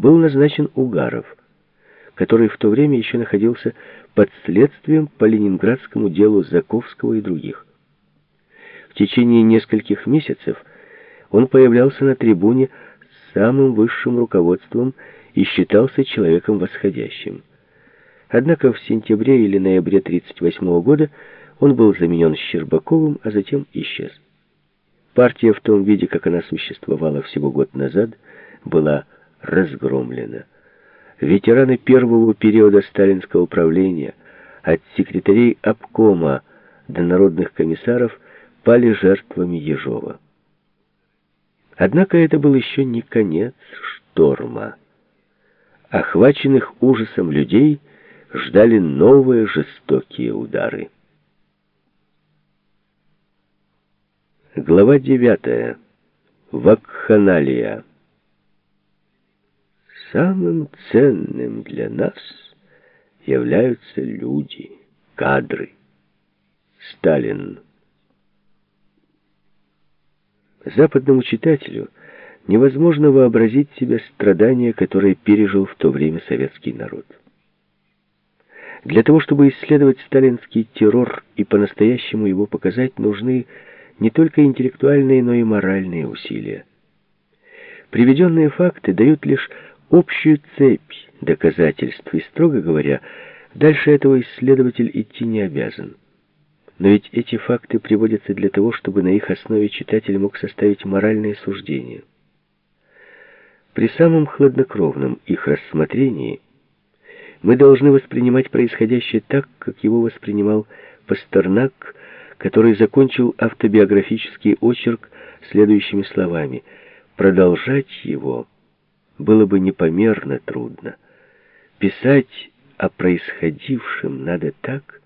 был назначен Угаров, который в то время еще находился под следствием по ленинградскому делу Заковского и других. В течение нескольких месяцев он появлялся на трибуне с самым высшим руководством и считался человеком восходящим. Однако в сентябре или ноябре 1938 года он был заменен Щербаковым, а затем исчез. Партия в том виде, как она существовала всего год назад, была разгромлена. Ветераны первого периода сталинского правления, от секретарей обкома до народных комиссаров, пали жертвами Ежова. Однако это был еще не конец шторма. Охваченных ужасом людей ждали новые жестокие удары. Глава 9. Вакханалия. Самым ценным для нас являются люди, кадры. Сталин. Западному читателю невозможно вообразить себе страдания, которые пережил в то время советский народ. Для того, чтобы исследовать сталинский террор и по-настоящему его показать, нужны не только интеллектуальные, но и моральные усилия. Приведенные факты дают лишь общую цепь доказательств, и, строго говоря, дальше этого исследователь идти не обязан. Но ведь эти факты приводятся для того, чтобы на их основе читатель мог составить моральные суждения. При самом хладнокровном их рассмотрении мы должны воспринимать происходящее так, как его воспринимал Пастернак который закончил автобиографический очерк следующими словами. Продолжать его было бы непомерно трудно. Писать о происходившем надо так,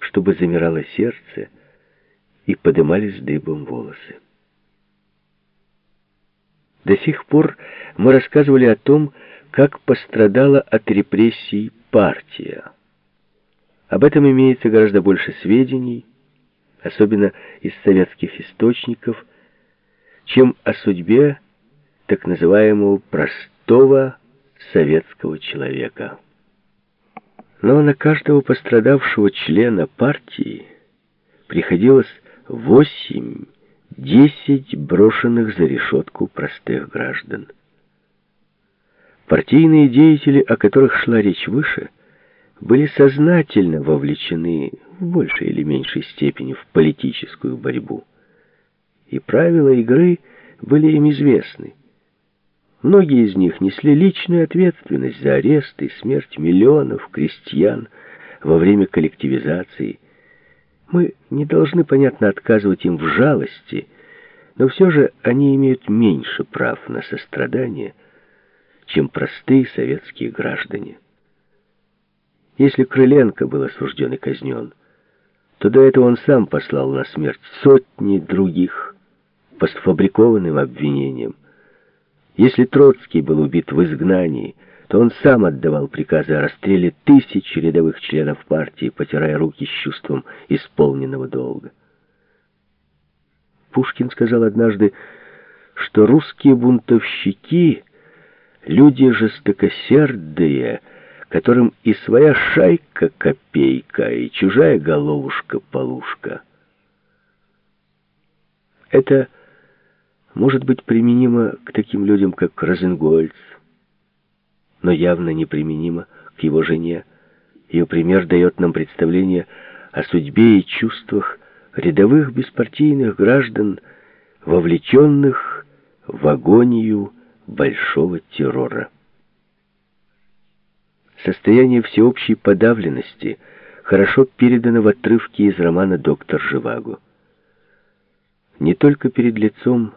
чтобы замирало сердце и подымались дыбом волосы. До сих пор мы рассказывали о том, как пострадала от репрессий партия. Об этом имеется гораздо больше сведений, особенно из советских источников, чем о судьбе так называемого простого советского человека. Но на каждого пострадавшего члена партии приходилось восемь-десять брошенных за решетку простых граждан. Партийные деятели, о которых шла речь выше, были сознательно вовлечены в большей или меньшей степени в политическую борьбу. И правила игры были им известны. Многие из них несли личную ответственность за арест и смерть миллионов крестьян во время коллективизации. Мы не должны, понятно, отказывать им в жалости, но все же они имеют меньше прав на сострадание, чем простые советские граждане. Если Крыленко был осужден и казнен, то до этого он сам послал на смерть сотни других по сфабрикованным обвинениям. Если Троцкий был убит в изгнании, то он сам отдавал приказы о расстреле тысяч рядовых членов партии, потирая руки с чувством исполненного долга. Пушкин сказал однажды, что русские бунтовщики — люди жестокосердые, которым и своя шайка копейка, и чужая головушка полушка. Это может быть применимо к таким людям, как Розенгольц, но явно неприменимо к его жене. Ее пример дает нам представление о судьбе и чувствах рядовых беспартийных граждан, вовлеченных в агонию большого террора. Состояние всеобщей подавленности хорошо передано в отрывке из романа «Доктор Живаго». Не только перед лицом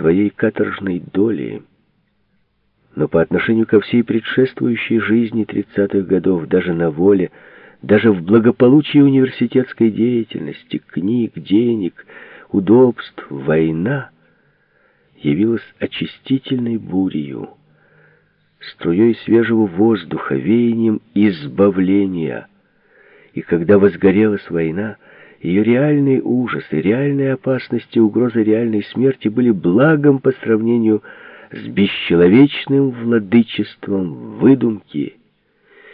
твоей каторжной доли, но по отношению ко всей предшествующей жизни тридцатых годов, даже на воле, даже в благополучии университетской деятельности, книг, денег, удобств, война явилась очистительной бурею струей свежего воздуха, веянием избавления. И когда возгорелась война, ее реальные ужасы, реальные опасности, угрозы реальной смерти были благом по сравнению с бесчеловечным владычеством выдумки